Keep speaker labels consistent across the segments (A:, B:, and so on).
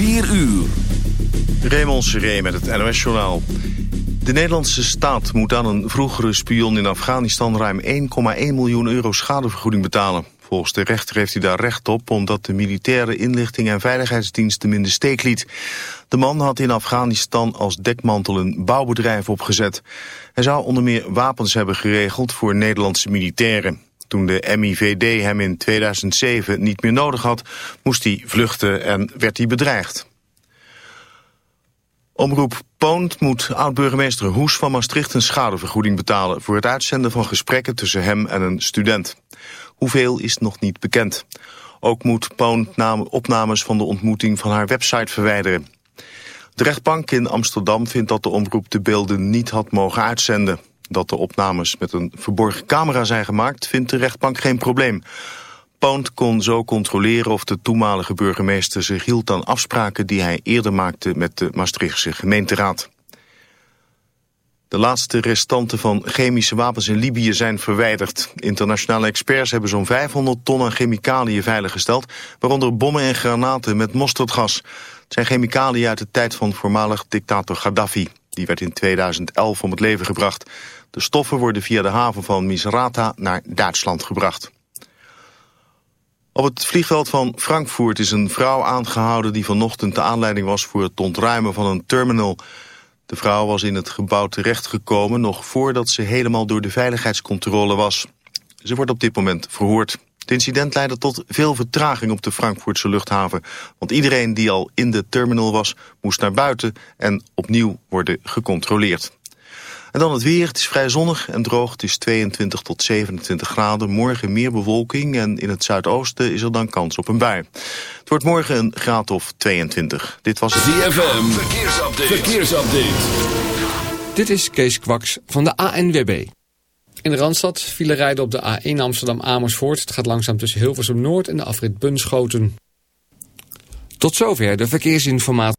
A: 4 uur.
B: Raymond Seré met het NOS-journaal. De Nederlandse staat moet aan een vroegere spion in Afghanistan... ruim 1,1 miljoen euro schadevergoeding betalen. Volgens de rechter heeft hij daar recht op... omdat de militaire inlichting en veiligheidsdienst hem in steek liet. De man had in Afghanistan als dekmantel een bouwbedrijf opgezet. Hij zou onder meer wapens hebben geregeld voor Nederlandse militairen. Toen de MIVD hem in 2007 niet meer nodig had, moest hij vluchten en werd hij bedreigd. Omroep Poont moet oud-burgemeester Hoes van Maastricht een schadevergoeding betalen voor het uitzenden van gesprekken tussen hem en een student. Hoeveel is nog niet bekend. Ook moet Poont opnames van de ontmoeting van haar website verwijderen. De rechtbank in Amsterdam vindt dat de omroep de beelden niet had mogen uitzenden. Dat de opnames met een verborgen camera zijn gemaakt vindt de rechtbank geen probleem. Poont kon zo controleren of de toenmalige burgemeester zich hield aan afspraken die hij eerder maakte met de Maastrichtse gemeenteraad. De laatste restanten van chemische wapens in Libië zijn verwijderd. Internationale experts hebben zo'n 500 ton chemicaliën veiliggesteld, waaronder bommen en granaten met mosterdgas. Het zijn chemicaliën uit de tijd van voormalig dictator Gaddafi. Die werd in 2011 om het leven gebracht. De stoffen worden via de haven van Misrata naar Duitsland gebracht. Op het vliegveld van Frankfurt is een vrouw aangehouden die vanochtend de aanleiding was voor het ontruimen van een terminal. De vrouw was in het gebouw terechtgekomen nog voordat ze helemaal door de veiligheidscontrole was. Ze wordt op dit moment verhoord. Het incident leidde tot veel vertraging op de Frankfurtse luchthaven. Want iedereen die al in de terminal was, moest naar buiten en opnieuw worden gecontroleerd. En dan het weer. Het is vrij zonnig en droog. Het is 22 tot 27 graden. Morgen meer bewolking en in het zuidoosten is er dan kans op een bui. Het wordt morgen een graad of 22. Dit was het
A: ZFM. Verkeersupdate. Verkeersupdate.
C: Dit is Kees Kwaks van de ANWB. In de Randstad vielen rijden op de A1 Amsterdam-Amersfoort. Het gaat langzaam tussen Hilversum Noord en de afrit Bunschoten. Tot zover de verkeersinformatie.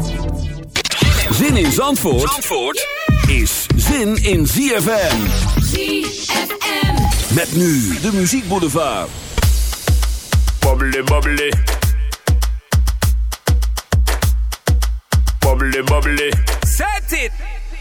A: Zin in Zandvoort, Zandvoort is zin in ZFM.
D: ZFM.
A: Met nu de Muziek Boulevard.
E: Bubbly, bubbly. Bubbly, bubbly. Set it.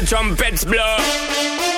E: The trumpets blow.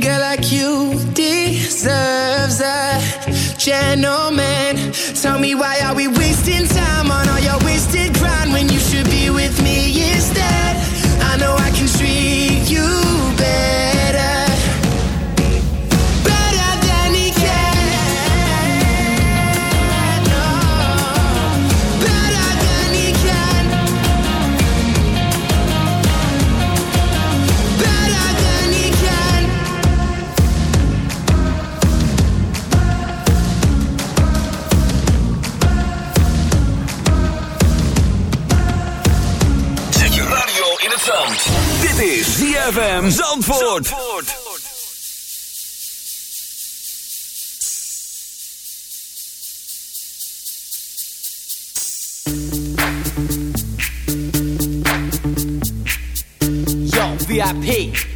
F: Girl like you deserves a gentleman. Tell me why are we wasting time on all your
G: ZFM Zandvoort.
H: Yo, VIP.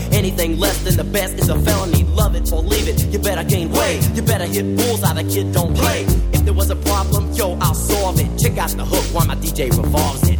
H: anything less than the best is a felony. Love it or leave it, you better gain weight. You better hit bullseye, the kid don't play. If there was a problem, yo, I'll solve it. Check out the hook while my DJ revolves it.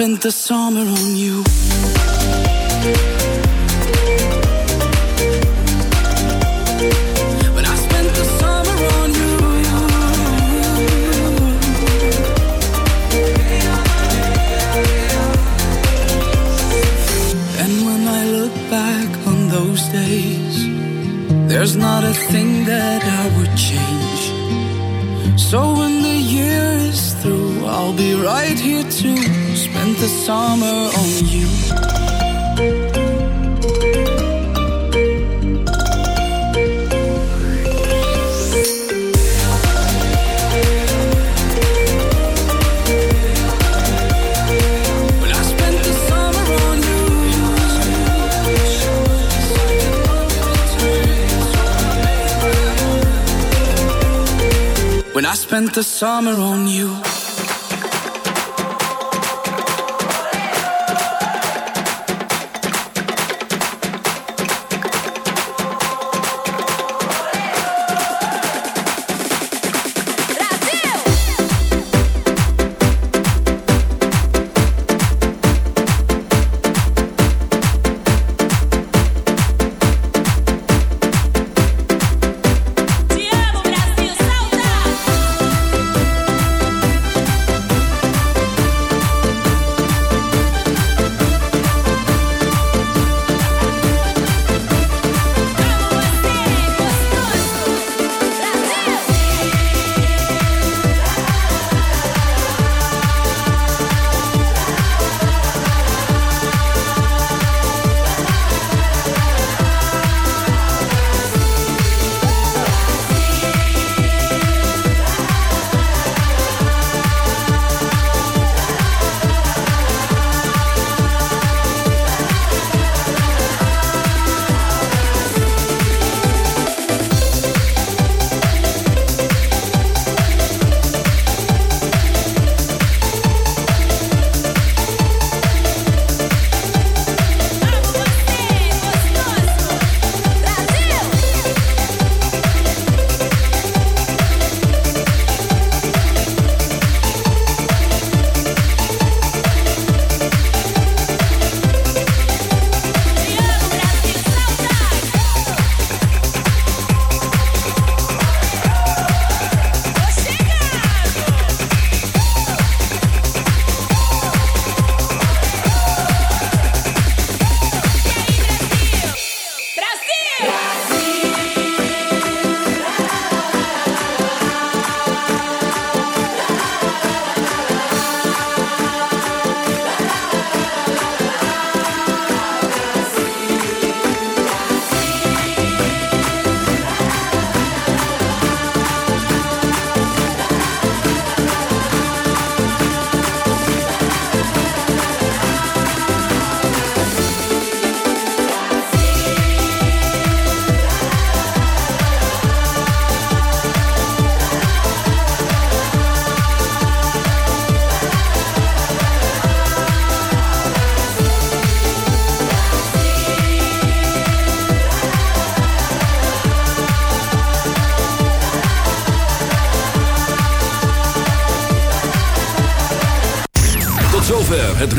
I: spent the summer on you. When I spent the summer on you. And when I look back on those days, there's not a thing that I would change. So when the year I'll be right here to spend the summer on you. When I spent the summer on you. When I spent the summer on you.